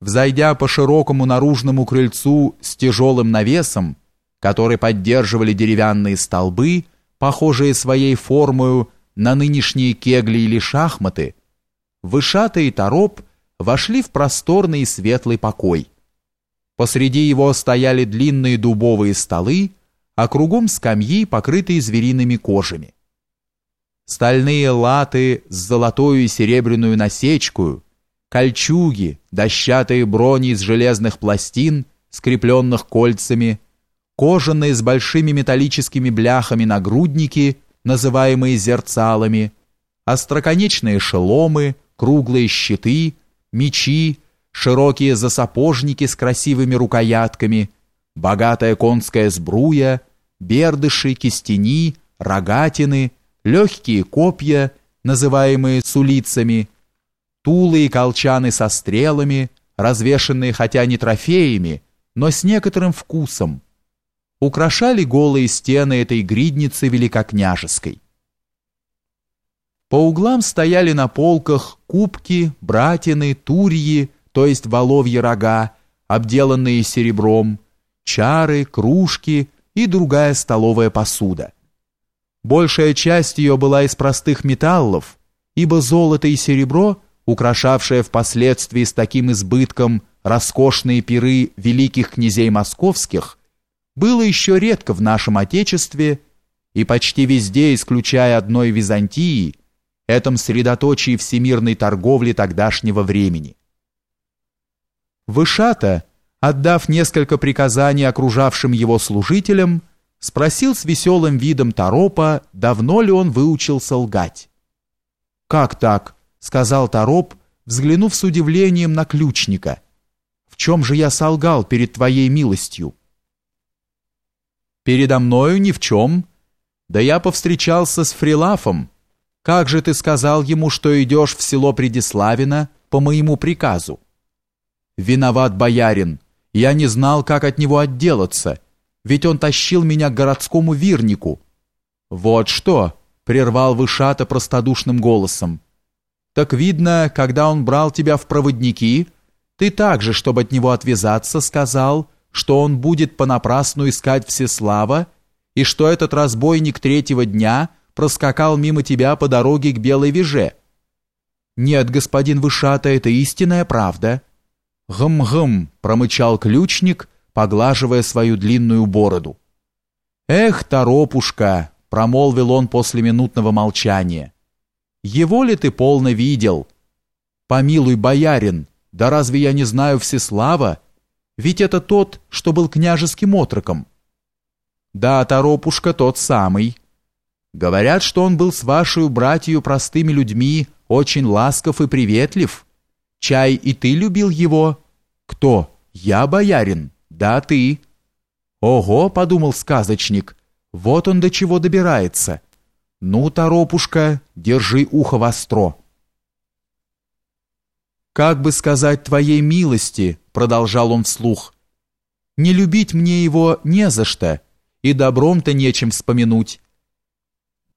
взойдя по широкому наружному крыльцу с тяжелым навесом, который поддерживали деревянные столбы, похожие своей формою на нынешние кегли или шахматы, Вышата Тороп вошли в просторный и светлый покой. Посреди его стояли длинные дубовые столы, а кругом скамьи, покрытые звериными кожами. Стальные латы с золотою и серебряную насечкою, кольчуги, дощатые брони из железных пластин, скрепленных кольцами, кожаные с большими металлическими бляхами нагрудники, называемые зерцалами, остроконечные шеломы, круглые щиты, мечи, широкие засапожники с красивыми рукоятками, богатая конская сбруя, бердыши, кистени, рогатины, легкие копья, называемые сулицами, тулы и колчаны со стрелами, развешенные хотя не трофеями, но с некоторым вкусом, украшали голые стены этой гридницы великокняжеской. По углам стояли на полках кубки, братины, турьи, то есть воловьи рога, обделанные серебром, чары, кружки и другая столовая посуда. Большая часть ее была из простых металлов, ибо золото и серебро, украшавшее впоследствии с таким избытком роскошные пиры великих князей московских, было еще редко в нашем Отечестве и почти везде, исключая одной Византии, этом средоточии всемирной торговли тогдашнего времени. Вышата, отдав несколько приказаний окружавшим его служителям, спросил с веселым видом Торопа, давно ли он выучился лгать. «Как так?» — сказал Тороп, взглянув с удивлением на ключника. «В чем же я солгал перед твоей милостью?» «Передо мною ни в чем. Да я повстречался с Фрилафом. Как же ты сказал ему, что идешь в село Предиславино по моему приказу?» «Виноват боярин. Я не знал, как от него отделаться» ведь он тащил меня к городскому вирнику. Вот что, прервал Вышата простодушным голосом. Так видно, когда он брал тебя в проводники, ты также, чтобы от него отвязаться, сказал, что он будет понапрасну искать Всеслава, и что этот разбойник третьего дня проскакал мимо тебя по дороге к Белой Веже. Нет, господин Вышата, это истинная правда. Гм-гм, промычал ключник, поглаживая свою длинную бороду. «Эх, торопушка!» — промолвил он после минутного молчания. «Его ли ты полно видел? Помилуй, боярин, да разве я не знаю Всеслава? Ведь это тот, что был княжеским отроком». «Да, торопушка тот самый. Говорят, что он был с вашей братью простыми людьми очень ласков и приветлив. Чай и ты любил его?» «Кто? Я, боярин?» «Да, ты». «Ого», — подумал сказочник, — «вот он до чего добирается. Ну, торопушка, держи ухо востро». «Как бы сказать твоей милости», — продолжал он вслух, — «не любить мне его не за что, и добром-то нечем вспомянуть.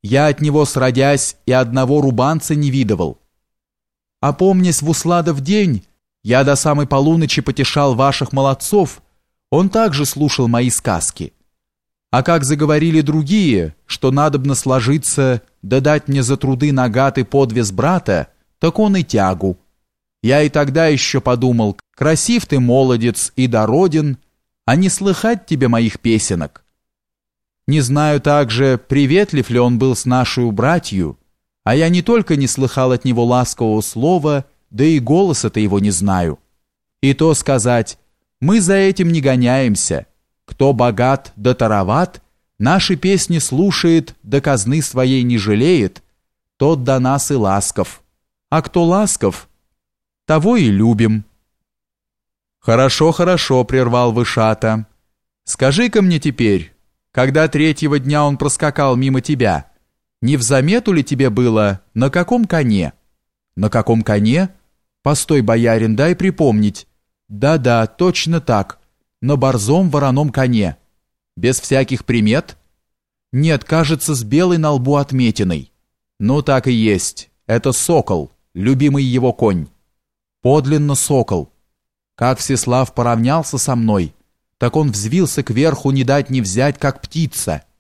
Я от него сродясь и одного рубанца не видывал. А помнясь в Усладов день, я до самой полуночи потешал ваших молодцов, он также слушал мои сказки. А как заговорили другие, что надобно сложиться, да дать мне за труды нагаты подвес брата, так он и тягу. Я и тогда еще подумал, красив ты, молодец, и дороден, а не слыхать тебе моих песенок. Не знаю также, приветлив ли он был с нашей братью, а я не только не слыхал от него ласкового слова, да и голоса-то его не знаю. И то сказать, мы за этим не гоняемся. Кто богат да тароват, наши песни слушает, да казны своей не жалеет, тот до нас и ласков. А кто ласков, того и любим. Хорошо, хорошо, прервал Вышата. Скажи-ка мне теперь, когда третьего дня он проскакал мимо тебя, не в замету ли тебе было, на каком коне? На каком коне? Постой, боярин, дай припомнить. Да-да, точно так. На борзом вороном коне. Без всяких примет? Нет, кажется, с белой на лбу отметиной. Ну так и есть. Это сокол, любимый его конь. Подлинно сокол. Как Всеслав поравнялся со мной, так он взвился кверху не дать не взять, как птица —